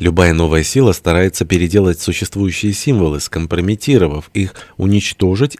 Любая новая сила старается переделать существующие символы, скомпрометировав их, уничтожить